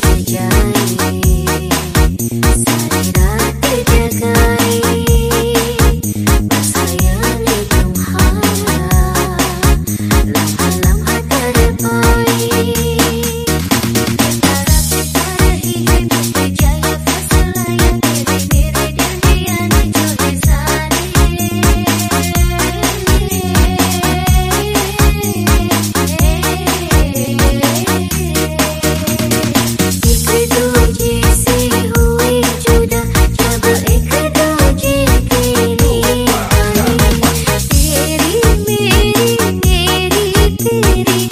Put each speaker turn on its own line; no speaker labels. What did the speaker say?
Terjaga Diddy.